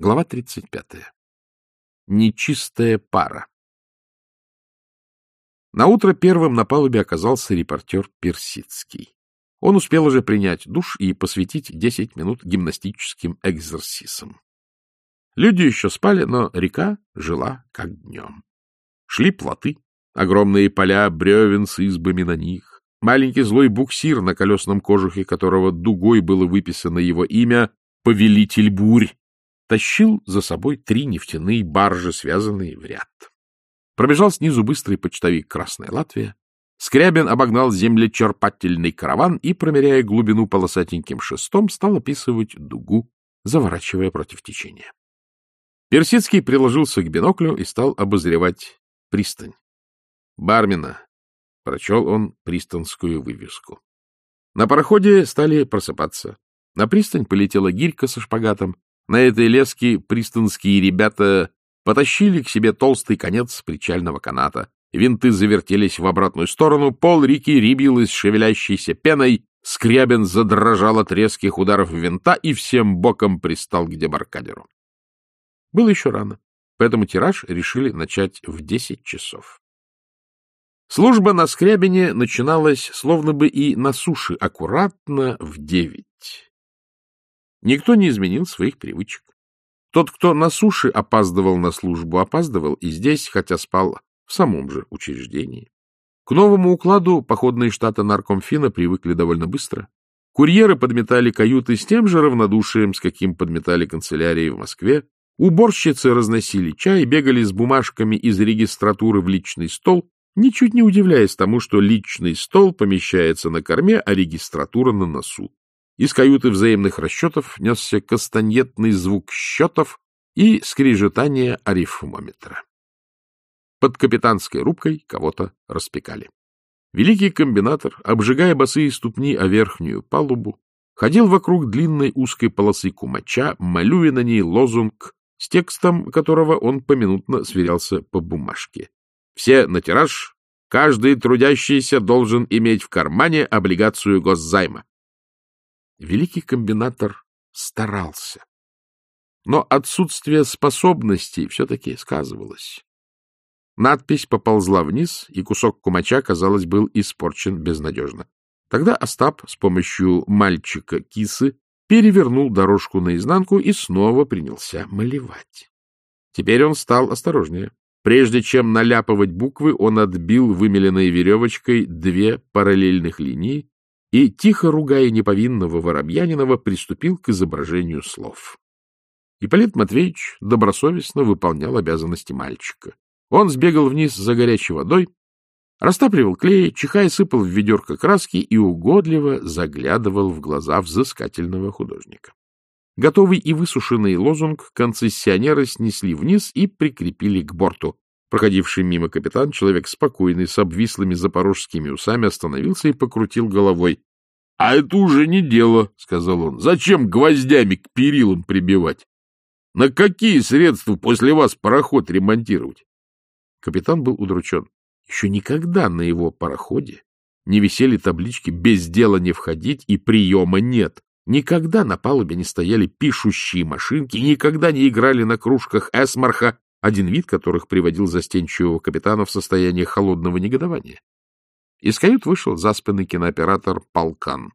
Глава 35. Нечистая пара. Наутро первым на палубе оказался репортер Персидский. Он успел уже принять душ и посвятить 10 минут гимнастическим экзерсисам. Люди еще спали, но река жила как днем. Шли плоты, огромные поля бревен с избами на них, маленький злой буксир, на колесном кожухе которого дугой было выписано его имя «Повелитель бурь», тащил за собой три нефтяные баржи, связанные в ряд. Пробежал снизу быстрый почтовик «Красная Латвия». Скрябин обогнал землечерпательный караван и, промеряя глубину полосатеньким шестом, стал описывать дугу, заворачивая против течения. Персидский приложился к биноклю и стал обозревать пристань. «Бармина», — прочел он пристанскую вывеску. На пароходе стали просыпаться. На пристань полетела гирька со шпагатом, на этой леске пристанские ребята потащили к себе толстый конец причального каната. Винты завертелись в обратную сторону, пол реки рябилась шевелящейся пеной, Скрябин задрожал от резких ударов винта и всем боком пристал к демаркадеру. Было еще рано, поэтому тираж решили начать в десять часов. Служба на Скрябине начиналась словно бы и на суше, аккуратно в девять. Никто не изменил своих привычек. Тот, кто на суше опаздывал на службу, опаздывал и здесь, хотя спал в самом же учреждении. К новому укладу походные штаты наркомфина привыкли довольно быстро. Курьеры подметали каюты с тем же равнодушием, с каким подметали канцелярии в Москве. Уборщицы разносили чай, бегали с бумажками из регистратуры в личный стол, ничуть не удивляясь тому, что личный стол помещается на корме, а регистратура на носу. Из каюты взаимных расчетов несся кастаньетный звук счетов и скрежетание арифмометра. Под капитанской рубкой кого-то распекали. Великий комбинатор, обжигая босые ступни о верхнюю палубу, ходил вокруг длинной узкой полосы кумача, малюя на ней лозунг, с текстом которого он поминутно сверялся по бумажке. Все на тираж, каждый трудящийся должен иметь в кармане облигацию госзайма. Великий комбинатор старался. Но отсутствие способностей все-таки сказывалось. Надпись поползла вниз, и кусок кумача, казалось, был испорчен безнадежно. Тогда Остап с помощью мальчика-кисы перевернул дорожку наизнанку и снова принялся малевать. Теперь он стал осторожнее. Прежде чем наляпывать буквы, он отбил вымеленной веревочкой две параллельных линии и, тихо ругая неповинного Воробьянинова, приступил к изображению слов. Ипполит Матвеевич добросовестно выполнял обязанности мальчика. Он сбегал вниз за горячей водой, растапливал клей, чихая сыпал в ведерко краски и угодливо заглядывал в глаза взыскательного художника. Готовый и высушенный лозунг концессионеры снесли вниз и прикрепили к борту. Проходивший мимо капитан, человек спокойный, с обвислыми запорожскими усами, остановился и покрутил головой. — А это уже не дело, — сказал он. — Зачем гвоздями к перилам прибивать? На какие средства после вас пароход ремонтировать? Капитан был удручен. Еще никогда на его пароходе не висели таблички «Без дела не входить» и «Приема нет». Никогда на палубе не стояли пишущие машинки, никогда не играли на кружках эсмарха один вид которых приводил застенчивого капитана в состояние холодного негодования. Из кают вышел заспанный кинооператор Полкан.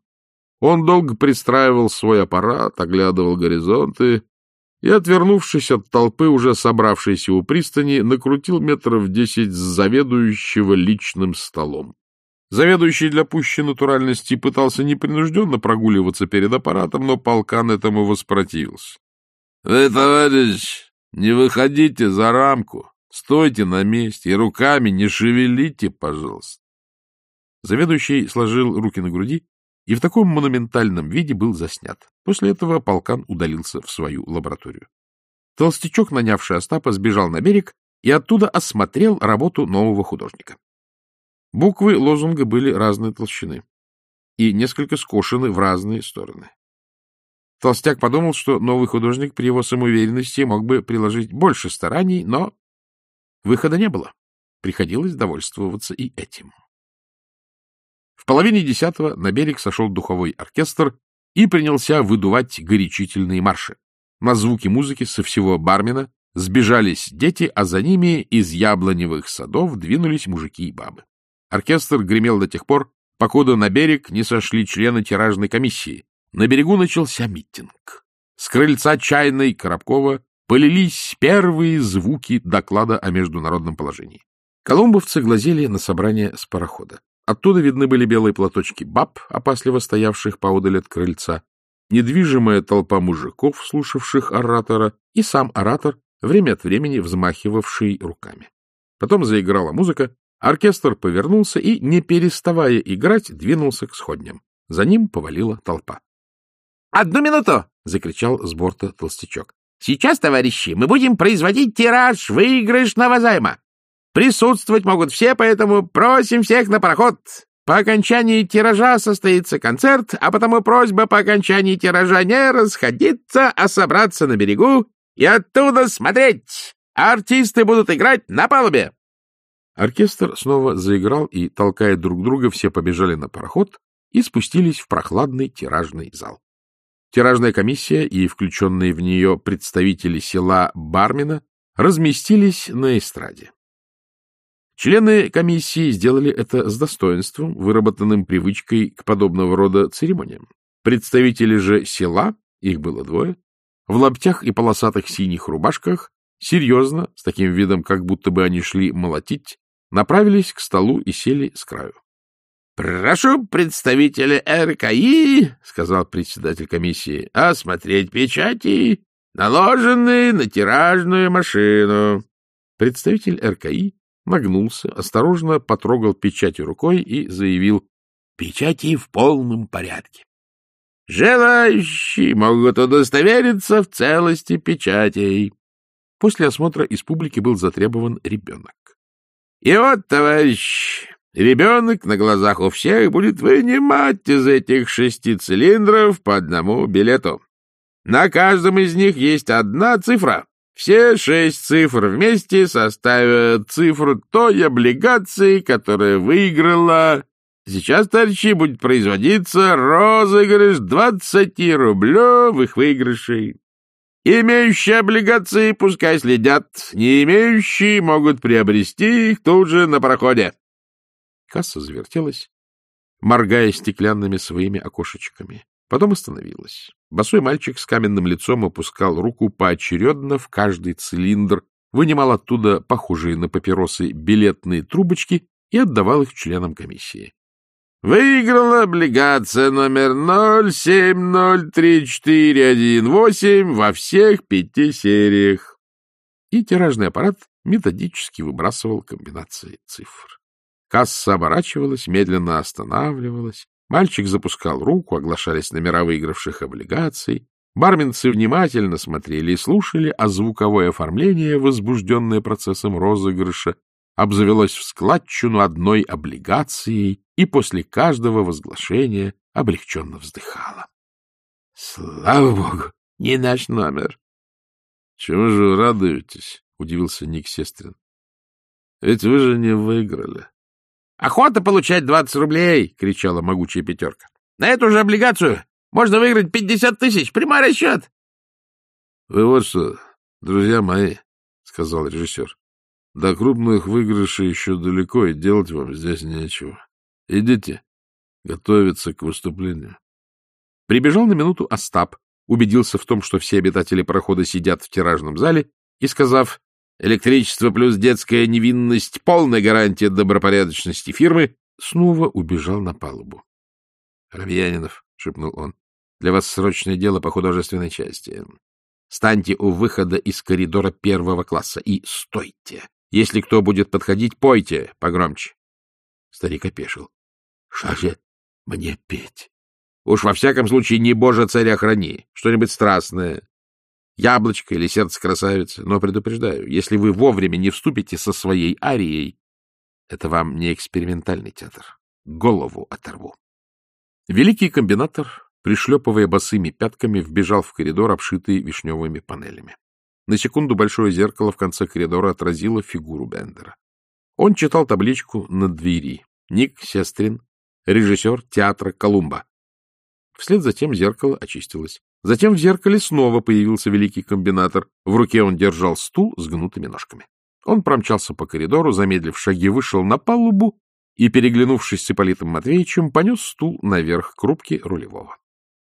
Он долго пристраивал свой аппарат, оглядывал горизонты и, отвернувшись от толпы, уже собравшейся у пристани, накрутил метров десять с заведующего личным столом. Заведующий для пущей натуральности пытался непринужденно прогуливаться перед аппаратом, но полкан этому воспротивился. — Вы, товарищ, не выходите за рамку, стойте на месте и руками не шевелите, пожалуйста. Заведующий сложил руки на груди и в таком монументальном виде был заснят. После этого полкан удалился в свою лабораторию. Толстячок, нанявший Остапа, сбежал на берег и оттуда осмотрел работу нового художника. Буквы лозунга были разной толщины и несколько скошены в разные стороны. Толстяк подумал, что новый художник при его самоуверенности мог бы приложить больше стараний, но выхода не было. Приходилось довольствоваться и этим. В половине десятого на берег сошел духовой оркестр и принялся выдувать горячительные марши. На звуки музыки со всего бармена сбежались дети, а за ними из яблоневых садов двинулись мужики и бабы. Оркестр гремел до тех пор, покуда на берег не сошли члены тиражной комиссии. На берегу начался митинг. С крыльца чайной Коробкова полились первые звуки доклада о международном положении. Колумбовцы глазели на собрание с парохода. Оттуда видны были белые платочки баб, опасливо стоявших поодаль от крыльца, недвижимая толпа мужиков, слушавших оратора, и сам оратор, время от времени взмахивавший руками. Потом заиграла музыка, оркестр повернулся и, не переставая играть, двинулся к сходням. За ним повалила толпа. — Одну минуту! — закричал с борта толстячок. — Сейчас, товарищи, мы будем производить тираж выигрышного займа. Присутствовать могут все, поэтому просим всех на пароход. По окончании тиража состоится концерт, а потому просьба по окончании тиража не расходиться, а собраться на берегу и оттуда смотреть. Артисты будут играть на палубе. Оркестр снова заиграл, и, толкая друг друга, все побежали на пароход и спустились в прохладный тиражный зал. Тиражная комиссия и включенные в нее представители села Бармина разместились на эстраде. Члены комиссии сделали это с достоинством, выработанным привычкой к подобного рода церемониям. Представители же села, их было двое, в лаптях и полосатых синих рубашках, серьезно, с таким видом, как будто бы они шли молотить, направились к столу и сели с краю. «Прошу представителя РКИ, — сказал председатель комиссии, — осмотреть печати, наложенные на тиражную машину». Представитель РКИ нагнулся, осторожно потрогал печати рукой и заявил «Печати в полном порядке». «Желающие могут удостовериться в целости печатей». После осмотра из публики был затребован ребенок. «И вот, товарищ, Ребенок на глазах у всех будет вынимать из этих шести цилиндров по одному билету. На каждом из них есть одна цифра. Все шесть цифр вместе составят цифру той облигации, которая выиграла. Сейчас, товарищи, будет производиться розыгрыш 20 рублевых выигрышей. Имеющие облигации пускай следят, не имеющие могут приобрести их тут же на проходе. Касса завертелась, моргая стеклянными своими окошечками. Потом остановилась. Босой мальчик с каменным лицом опускал руку поочередно в каждый цилиндр, вынимал оттуда похожие на папиросы билетные трубочки и отдавал их членам комиссии. Выиграла облигация номер 0703418 во всех пяти сериях. И тиражный аппарат методически выбрасывал комбинации цифр. Касса оборачивалась, медленно останавливалась. Мальчик запускал руку, оглашались номера выигравших облигаций. Барменцы внимательно смотрели и слушали, а звуковое оформление, возбужденное процессом розыгрыша, обзавелось в складчину одной облигацией и после каждого возглашения облегченно вздыхало. — Слава богу, не наш номер. — Чему же вы радуетесь? — удивился Ник Сестрин. — Ведь вы же не выиграли. «Охота получать двадцать рублей!» — кричала могучая пятерка. «На эту же облигацию можно выиграть пятьдесят тысяч! Прямой расчет!» «Вы вот что, друзья мои!» — сказал режиссер. «До крупных выигрышей еще далеко, и делать вам здесь нечего. Идите готовиться к выступлению». Прибежал на минуту Остап, убедился в том, что все обитатели прохода сидят в тиражном зале, и, сказав Электричество плюс детская невинность — полная гарантия добропорядочности фирмы. Снова убежал на палубу. — Равьянинов, — шепнул он, — для вас срочное дело по художественной части. Станьте у выхода из коридора первого класса и стойте. Если кто будет подходить, пойте погромче. Старик опешил. — Что же мне петь? — Уж во всяком случае не боже царя храни. Что-нибудь страстное, яблочко или сердце красавицы, но предупреждаю, если вы вовремя не вступите со своей арией, это вам не экспериментальный театр. Голову оторву. Великий комбинатор, пришлепывая босыми пятками, вбежал в коридор, обшитый вишневыми панелями. На секунду большое зеркало в конце коридора отразило фигуру Бендера. Он читал табличку на двери. Ник Сестрин, режиссер театра «Колумба». Вслед за тем зеркало очистилось. Затем в зеркале снова появился великий комбинатор. В руке он держал стул с гнутыми ножками. Он промчался по коридору, замедлив шаги, вышел на палубу и, переглянувшись с Ипполитом Матвеевичем, понес стул наверх к рубке рулевого.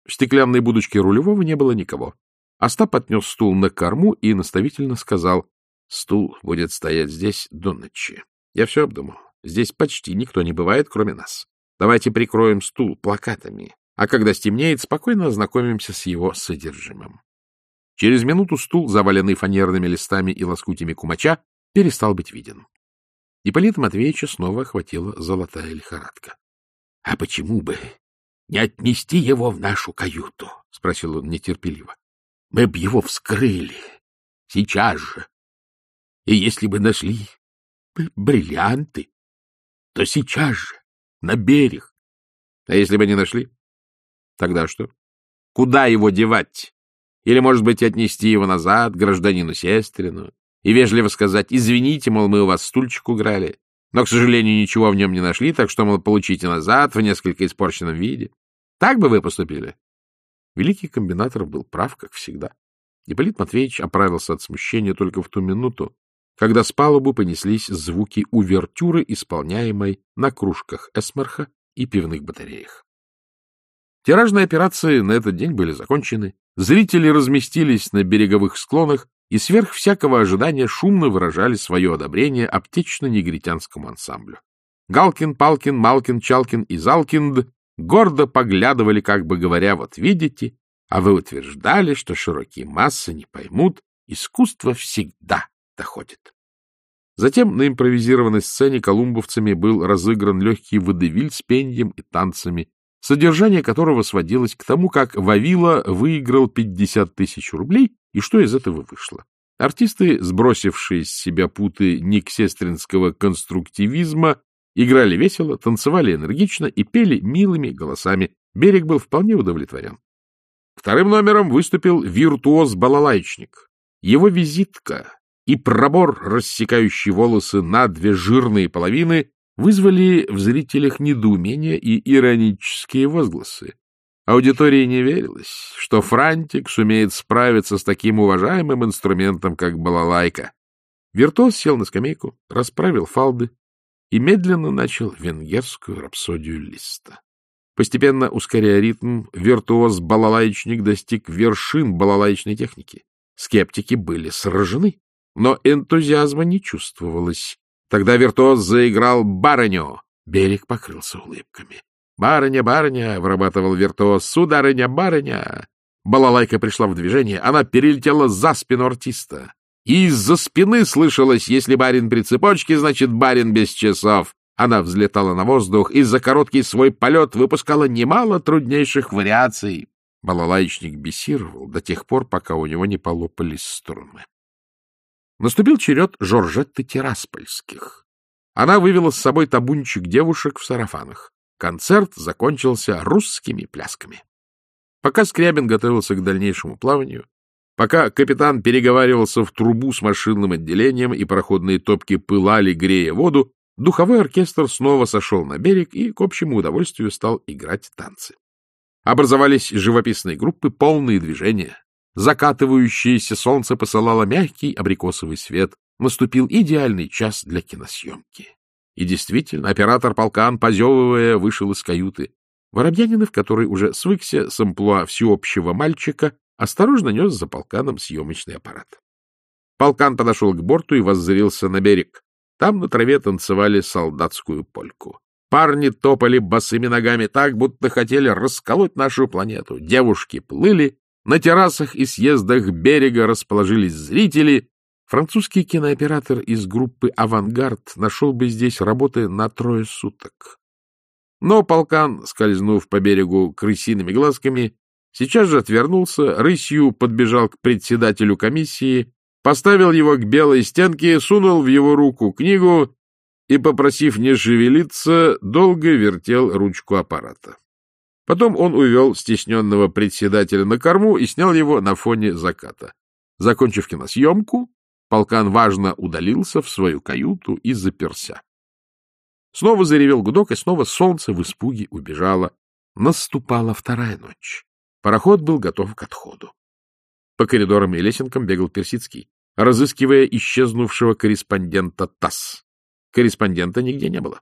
В стеклянной будочке рулевого не было никого. Остап отнес стул на корму и наставительно сказал, «Стул будет стоять здесь до ночи. Я все обдумал. Здесь почти никто не бывает, кроме нас. Давайте прикроем стул плакатами, а когда стемнеет, спокойно ознакомимся с его содержимым». Через минуту стул, заваленный фанерными листами и лоскутями кумача, перестал быть виден. Ипполита Матвеевича снова охватила золотая лихорадка. — А почему бы не отнести его в нашу каюту? — спросил он нетерпеливо. — Мы б его вскрыли. Сейчас же. И если бы нашли бриллианты, то сейчас же, на берег. А если бы не нашли? Тогда что? Куда его девать? Или, может быть, отнести его назад, гражданину Сестрину, и вежливо сказать, извините, мол, мы у вас стульчик уграли, но, к сожалению, ничего в нем не нашли, так что, мол, получите назад в несколько испорченном виде. Так бы вы поступили? Великий комбинатор был прав, как всегда. Ипполит Матвеевич оправился от смущения только в ту минуту, когда с палубы понеслись звуки увертюры, исполняемой на кружках эсмарха и пивных батареях. Тиражные операции на этот день были закончены, зрители разместились на береговых склонах и сверх всякого ожидания шумно выражали свое одобрение аптечно-негритянскому ансамблю. Галкин, Палкин, Малкин, Чалкин и Залкинд гордо поглядывали, как бы говоря, вот видите, а вы утверждали, что широкие массы не поймут, искусство всегда доходит. Затем на импровизированной сцене колумбовцами был разыгран легкий водевиль с пеньем и танцами, содержание которого сводилось к тому, как Вавила выиграл 50 тысяч рублей и что из этого вышло. Артисты, сбросившие с себя путы никсестринского конструктивизма, играли весело, танцевали энергично и пели милыми голосами. Берег был вполне удовлетворен. Вторым номером выступил виртуоз-балалайчник. Его визитка и пробор, рассекающий волосы на две жирные половины, вызвали в зрителях недоумение и иронические возгласы. Аудитории не верилось, что Франтик сумеет справиться с таким уважаемым инструментом, как балалайка. Виртуоз сел на скамейку, расправил фалды и медленно начал венгерскую рапсодию Листа. Постепенно, ускоряя ритм, виртуоз-балалайчник достиг вершин балалайчной техники. Скептики были сражены, но энтузиазма не чувствовалось. Тогда виртуоз заиграл барыню. Берег покрылся улыбками. «Барыня, барыня!» — вырабатывал виртуоз. «Сударыня, барыня!» Балалайка пришла в движение. Она перелетела за спину артиста. И из-за спины слышалось, если барин при цепочке, значит, барин без часов. Она взлетала на воздух и за короткий свой полет выпускала немало труднейших вариаций. Балалайчник бесировал до тех пор, пока у него не полопались струны. Наступил черед Жоржетты Тираспольских. Она вывела с собой табунчик девушек в сарафанах. Концерт закончился русскими плясками. Пока Скрябин готовился к дальнейшему плаванию, пока капитан переговаривался в трубу с машинным отделением и проходные топки пылали, грея воду, духовой оркестр снова сошел на берег и, к общему удовольствию, стал играть танцы. Образовались живописные группы, полные движения. Закатывающееся солнце посылало мягкий абрикосовый свет. Наступил идеальный час для киносъемки. И действительно, оператор полкан, позевывая, вышел из каюты. Воробьянинов, который уже свыкся с амплуа всеобщего мальчика, осторожно нес за полканом съемочный аппарат. Полкан подошел к борту и воззрился на берег. Там на траве танцевали солдатскую польку. Парни топали босыми ногами так, будто хотели расколоть нашу планету. Девушки плыли, на террасах и съездах берега расположились зрители. Французский кинооператор из группы «Авангард» нашел бы здесь работы на трое суток. Но полкан, скользнув по берегу крысиными глазками, сейчас же отвернулся, рысью подбежал к председателю комиссии, поставил его к белой стенке, сунул в его руку книгу и, попросив не шевелиться, долго вертел ручку аппарата. Потом он увел стесненного председателя на корму и снял его на фоне заката. Закончив киносъемку, полкан важно удалился в свою каюту и заперся. Снова заревел гудок, и снова солнце в испуге убежало. Наступала вторая ночь. Пароход был готов к отходу. По коридорам и лесенкам бегал Персидский, разыскивая исчезнувшего корреспондента ТАСС. Корреспондента нигде не было.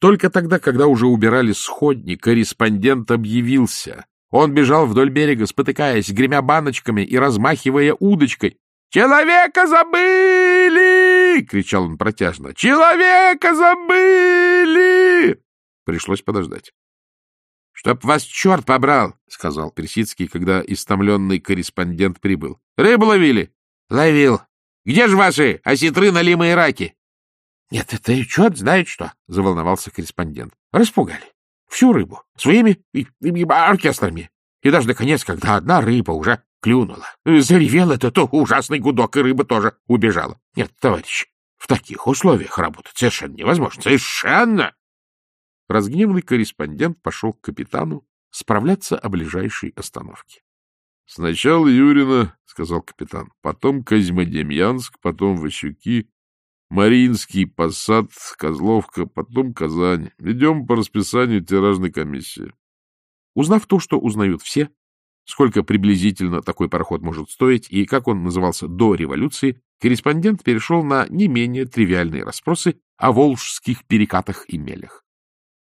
Только тогда, когда уже убирали сходни, корреспондент объявился. Он бежал вдоль берега, спотыкаясь, гремя баночками и размахивая удочкой. «Человека забыли!» — кричал он протяжно. «Человека забыли!» Пришлось подождать. — Чтоб вас черт побрал, — сказал Персидский, когда истомленный корреспондент прибыл. — Рыбу ловили? — Ловил. — Где же ваши осетры, налимые раки? — Нет, это и черт знает что, — заволновался корреспондент. — Распугали. Всю рыбу. Своими и, и, оркестрами. И даже, наконец, когда одна рыба уже клюнула, заревел этот ужасный гудок, и рыба тоже убежала. Нет, товарищ, в таких условиях работать совершенно невозможно. Совершенно! Разгневанный корреспондент пошел к капитану справляться о ближайшей остановке. — Сначала Юрина, — сказал капитан, — потом Козьмодемьянск, потом Васюки, Мариинский, Посад, Козловка, потом Казань. Идем по расписанию тиражной комиссии. Узнав то, что узнают все, сколько приблизительно такой пароход может стоить и как он назывался до революции, корреспондент перешел на не менее тривиальные расспросы о волжских перекатах и мелях.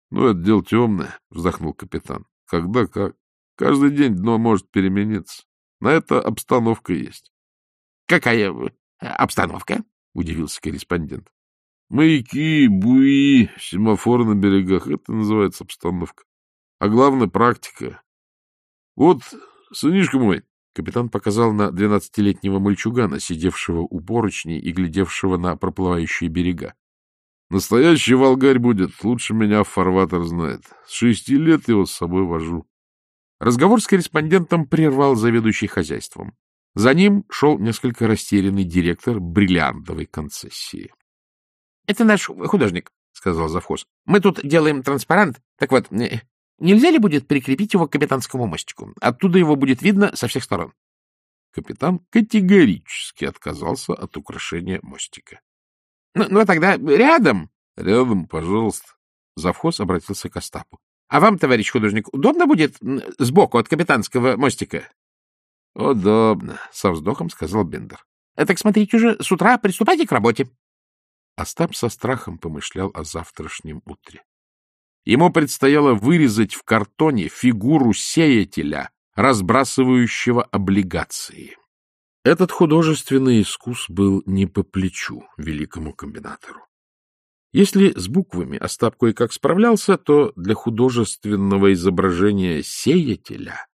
— Ну, это дело темное, — вздохнул капитан. — Когда как? Каждый день дно может перемениться. На это обстановка есть. — Какая э, обстановка? — удивился корреспондент. — Маяки, буи, семафоры на берегах — это называется обстановка. А главное — практика. Вот, сынишка мой, капитан показал на двенадцатилетнего мальчугана, сидевшего у поручней и глядевшего на проплывающие берега. Настоящий волгарь будет, лучше меня фарватер знает. С шести лет его с собой вожу. Разговор с корреспондентом прервал заведующий хозяйством. За ним шел несколько растерянный директор бриллиантовой концессии. — Это наш художник, — сказал завхоз. — Мы тут делаем транспарант. Так вот, э, нельзя ли будет прикрепить его к капитанскому мостику? Оттуда его будет видно со всех сторон. Капитан категорически отказался от украшения мостика. Ну, ну, тогда рядом. Рядом, пожалуйста. Завхоз обратился к Остапу. А вам, товарищ художник, удобно будет сбоку от капитанского мостика? Удобно, со вздохом сказал Бендер. Так смотрите уже, с утра приступайте к работе. Остап со страхом помышлял о завтрашнем утре. Ему предстояло вырезать в картоне фигуру сеятеля, разбрасывающего облигации. Этот художественный искус был не по плечу великому комбинатору. Если с буквами Остап кое-как справлялся, то для художественного изображения сеятеля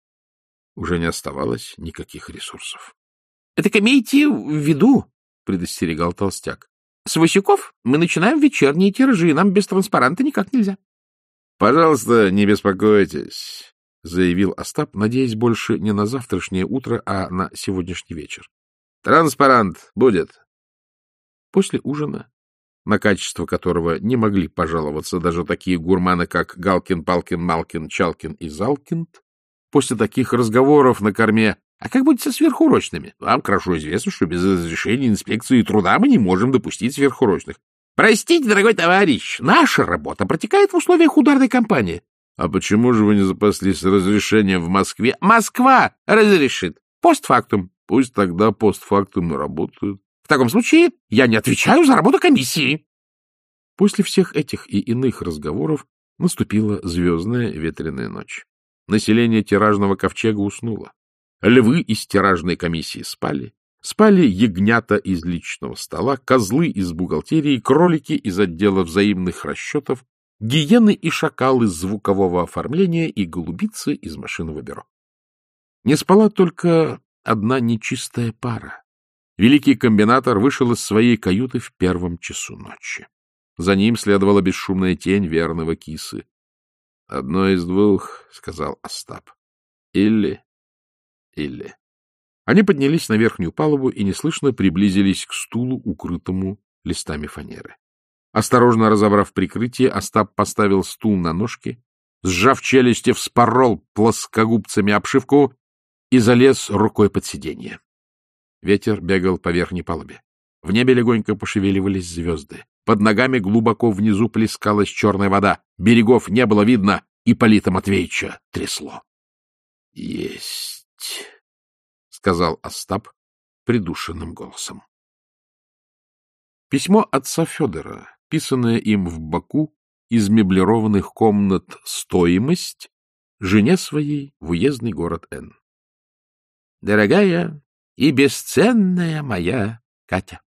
уже не оставалось никаких ресурсов. — Это имейте в виду, — предостерегал толстяк. — С Васюков мы начинаем вечерние тиражи, нам без транспаранта никак нельзя. — Пожалуйста, не беспокойтесь. — заявил Остап, надеясь больше не на завтрашнее утро, а на сегодняшний вечер. — Транспарант будет. После ужина, на качество которого не могли пожаловаться даже такие гурманы, как Галкин, Палкин, Малкин, Чалкин и Залкинд, после таких разговоров на корме «А как будет со сверхурочными? Вам хорошо известно, что без разрешения инспекции труда мы не можем допустить сверхурочных. Простите, дорогой товарищ, наша работа протекает в условиях ударной кампании. А почему же вы не запаслись разрешением в Москве? Москва разрешит. Постфактум. Пусть тогда постфактум и работают. В таком случае я не отвечаю за работу комиссии. После всех этих и иных разговоров наступила звездная ветреная ночь. Население тиражного ковчега уснуло. Львы из тиражной комиссии спали. Спали ягнята из личного стола, козлы из бухгалтерии, кролики из отдела взаимных расчетов, гиены и шакалы из звукового оформления и голубицы из машинного бюро. Не спала только одна нечистая пара. Великий комбинатор вышел из своей каюты в первом часу ночи. За ним следовала бесшумная тень верного кисы. — Одно из двух, — сказал Остап. — Или... или... Они поднялись на верхнюю палубу и неслышно приблизились к стулу, укрытому листами фанеры. Осторожно разобрав прикрытие, Остап поставил стул на ножки, сжав челюсти, вспорол плоскогубцами обшивку и залез рукой под сиденье. Ветер бегал по верхней палубе. В небе легонько пошевеливались звезды. Под ногами глубоко внизу плескалась черная вода. Берегов не было видно, и Полита Матвеевича трясло. — Есть, — сказал Остап придушенным голосом. Письмо отца Федора, писанное им в Баку из меблированных комнат «Стоимость» жене своей в уездный город Н. Дорогая и бесценная моя Катя,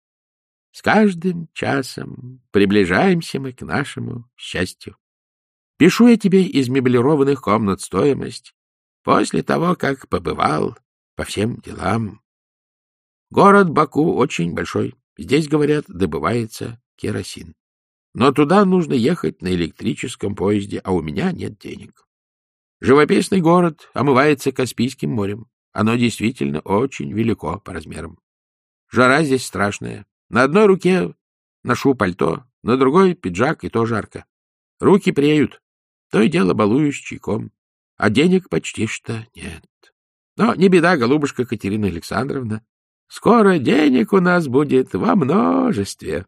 с каждым часом приближаемся мы к нашему счастью. Пишу я тебе из меблированных комнат стоимость после того, как побывал по всем делам. Город Баку очень большой. Здесь, говорят, добывается керосин. Но туда нужно ехать на электрическом поезде, а у меня нет денег. Живописный город омывается Каспийским морем. Оно действительно очень велико по размерам. Жара здесь страшная. На одной руке ношу пальто, на другой — пиджак, и то жарко. Руки преют. То и дело балуюсь чайком. А денег почти что нет. Но не беда, голубушка Катерина Александровна. Скоро денег у нас будет во множестве.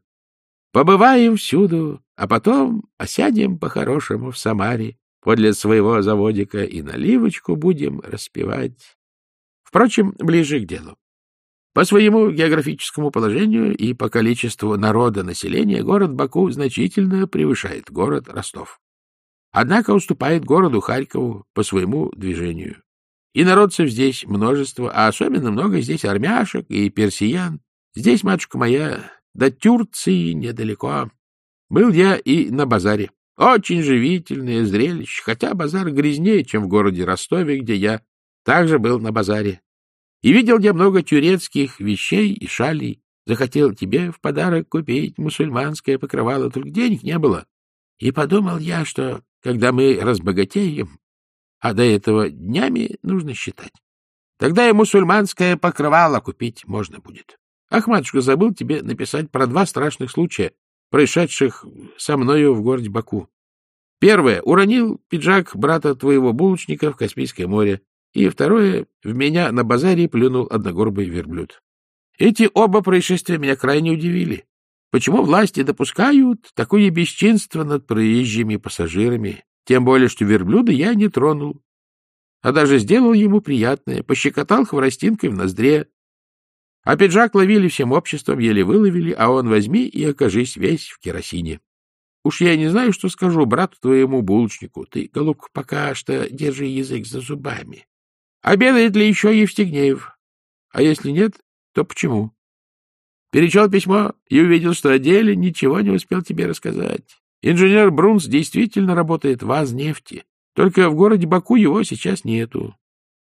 Побываем всюду, а потом осядем по-хорошему в Самаре подле своего заводика и наливочку будем распевать. Впрочем, ближе к делу. По своему географическому положению и по количеству народа населения город Баку значительно превышает город Ростов. Однако уступает городу Харькову по своему движению. И народцев здесь множество, а особенно много здесь армяшек и персиян. Здесь, матушка моя, до Тюрции недалеко. Был я и на базаре. Очень живительное зрелище, хотя базар грязнее, чем в городе Ростове, где я также был на базаре. И видел я много тюрецких вещей и шалей. Захотел тебе в подарок купить мусульманское покрывало, только денег не было. И подумал я, что когда мы разбогатеем, а до этого днями нужно считать. Тогда и мусульманское покрывало купить можно будет. Ах, матушка, забыл тебе написать про два страшных случая, происшедших со мною в городе Баку. Первое. Уронил пиджак брата твоего булочника в Каспийское море. И второе. В меня на базаре плюнул одногорбый верблюд. Эти оба происшествия меня крайне удивили. Почему власти допускают такое бесчинство над проезжими пассажирами, тем более, что верблюда я не тронул, а даже сделал ему приятное, пощекотал хворостинкой в ноздре. А пиджак ловили всем обществом, еле выловили, а он возьми и окажись весь в керосине. Уж я не знаю, что скажу брату твоему булочнику. Ты, голубка, пока что держи язык за зубами. Обедает ли еще Евстигнеев? А если нет, то почему? Перечел письмо и увидел, что о деле ничего не успел тебе рассказать. Инженер Брунс действительно работает в Азнефти, только в городе Баку его сейчас нету.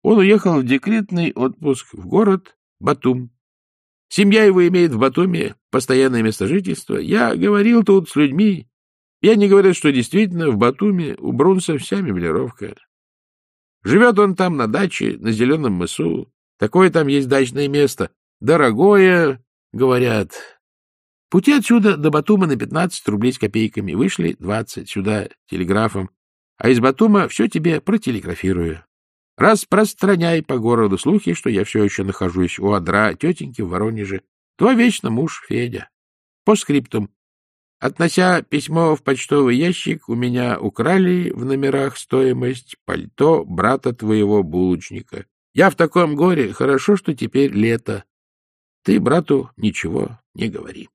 Он уехал в декретный отпуск в город Батум. Семья его имеет в Батуме постоянное место жительства. Я говорил тут с людьми, и они говорят, что действительно в Батуме у Брунса вся меблировка. Живет он там на даче, на Зеленом мысу. Такое там есть дачное место. Дорогое, говорят, Пути отсюда до Батума на 15 рублей с копейками. Вышли 20 сюда телеграфом. А из Батума все тебе протелеграфирую. Распространяй по городу слухи, что я все еще нахожусь у адра тетеньки в Воронеже. Твой вечно муж Федя. По скриптум. Относя письмо в почтовый ящик, у меня украли в номерах стоимость пальто брата твоего булочника. Я в таком горе, хорошо, что теперь лето. Ты брату ничего не говори.